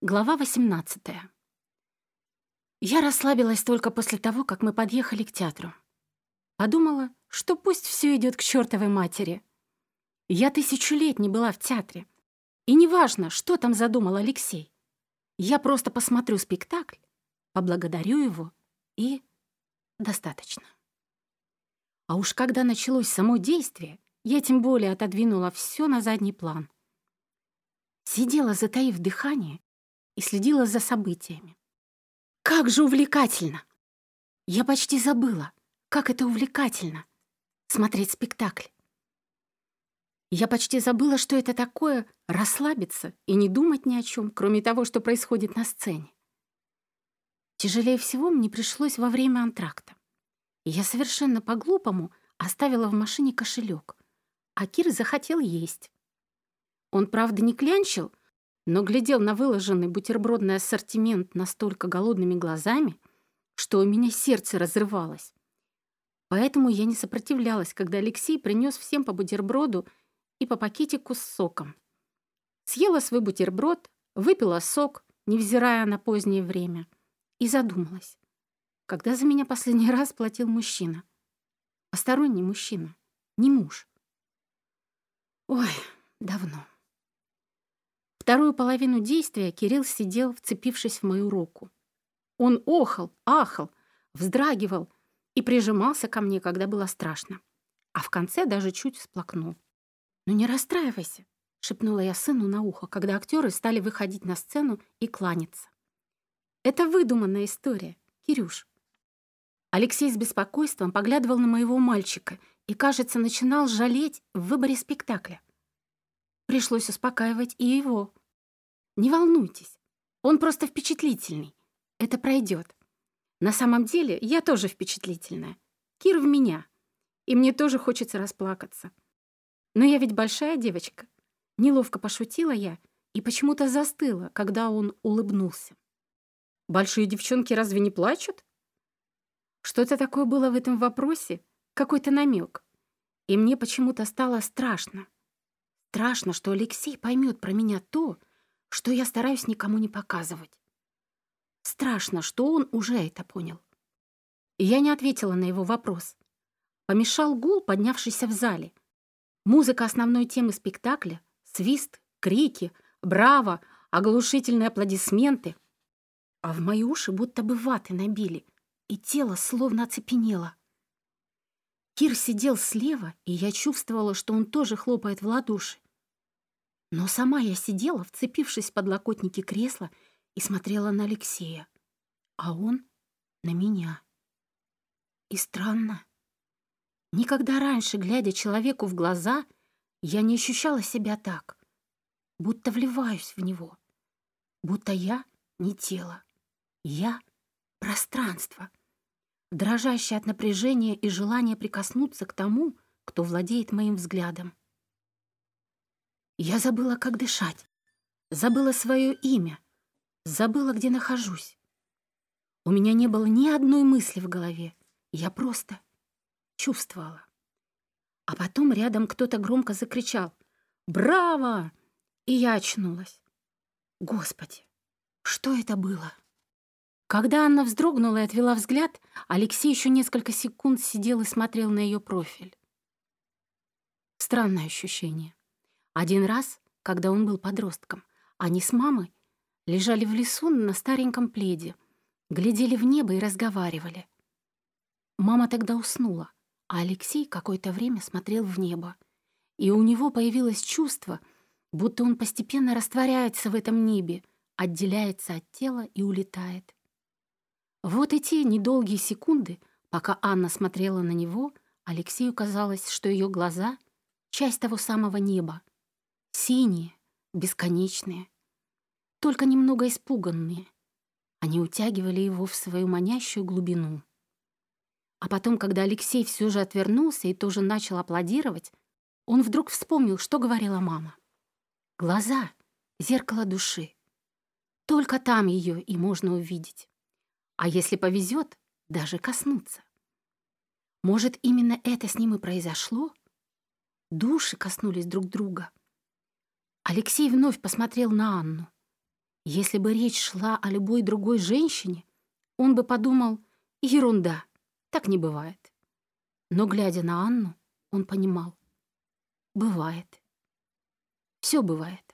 Глава 18. Я расслабилась только после того, как мы подъехали к театру. Подумала, что пусть все идет к чертовой матери. Я тысячу лет не была в театре. И неважно, что там задумал Алексей. Я просто посмотрю спектакль, поблагодарю его и достаточно. А уж когда началось само действие, я тем более отодвинула все на задний план. Сидела, затаив дыхание, и следила за событиями. Как же увлекательно! Я почти забыла, как это увлекательно — смотреть спектакль. Я почти забыла, что это такое — расслабиться и не думать ни о чем, кроме того, что происходит на сцене. Тяжелее всего мне пришлось во время антракта. Я совершенно по-глупому оставила в машине кошелек, а Кир захотел есть. Он, правда, не клянчил, но глядел на выложенный бутербродный ассортимент настолько голодными глазами, что у меня сердце разрывалось. Поэтому я не сопротивлялась, когда Алексей принес всем по бутерброду и по пакетику с соком. Съела свой бутерброд, выпила сок, невзирая на позднее время, и задумалась, когда за меня последний раз платил мужчина. Посторонний мужчина, не муж. Ой, давно. Вторую половину действия Кирилл сидел, вцепившись в мою руку. Он охал, ахал, вздрагивал и прижимался ко мне, когда было страшно. А в конце даже чуть всплакнул. «Ну не расстраивайся», — шепнула я сыну на ухо, когда актеры стали выходить на сцену и кланяться. «Это выдуманная история, Кирюш». Алексей с беспокойством поглядывал на моего мальчика и, кажется, начинал жалеть в выборе спектакля. Пришлось успокаивать и его. Не волнуйтесь, он просто впечатлительный. Это пройдет. На самом деле я тоже впечатлительная. Кир в меня. И мне тоже хочется расплакаться. Но я ведь большая девочка. Неловко пошутила я и почему-то застыла, когда он улыбнулся. Большие девчонки разве не плачут? Что-то такое было в этом вопросе, какой-то намек. И мне почему-то стало страшно. Страшно, что Алексей поймет про меня то, что я стараюсь никому не показывать. Страшно, что он уже это понял. Я не ответила на его вопрос. Помешал гул, поднявшийся в зале. Музыка основной темы спектакля, свист, крики, браво, оглушительные аплодисменты. А в мои уши будто бы ваты набили, и тело словно оцепенело. Кир сидел слева, и я чувствовала, что он тоже хлопает в ладоши. Но сама я сидела, вцепившись в подлокотники кресла, и смотрела на Алексея, а он — на меня. И странно. Никогда раньше, глядя человеку в глаза, я не ощущала себя так, будто вливаюсь в него, будто я не тело, я — пространство, дрожащее от напряжения и желания прикоснуться к тому, кто владеет моим взглядом. Я забыла, как дышать, забыла свое имя, забыла, где нахожусь. У меня не было ни одной мысли в голове, я просто чувствовала. А потом рядом кто-то громко закричал «Браво!» И я очнулась. Господи, что это было? Когда Анна вздрогнула и отвела взгляд, Алексей еще несколько секунд сидел и смотрел на ее профиль. Странное ощущение. Один раз, когда он был подростком, они с мамой лежали в лесу на стареньком пледе, глядели в небо и разговаривали. Мама тогда уснула, а Алексей какое-то время смотрел в небо, и у него появилось чувство, будто он постепенно растворяется в этом небе, отделяется от тела и улетает. Вот и те недолгие секунды, пока Анна смотрела на него, Алексею казалось, что ее глаза — часть того самого неба, Синие, бесконечные, только немного испуганные. Они утягивали его в свою манящую глубину. А потом, когда Алексей все же отвернулся и тоже начал аплодировать, он вдруг вспомнил, что говорила мама. Глаза — зеркало души. Только там ее и можно увидеть. А если повезет, даже коснуться. Может, именно это с ним и произошло? Души коснулись друг друга — Алексей вновь посмотрел на Анну. Если бы речь шла о любой другой женщине, он бы подумал, ерунда, так не бывает. Но, глядя на Анну, он понимал, бывает. Все бывает.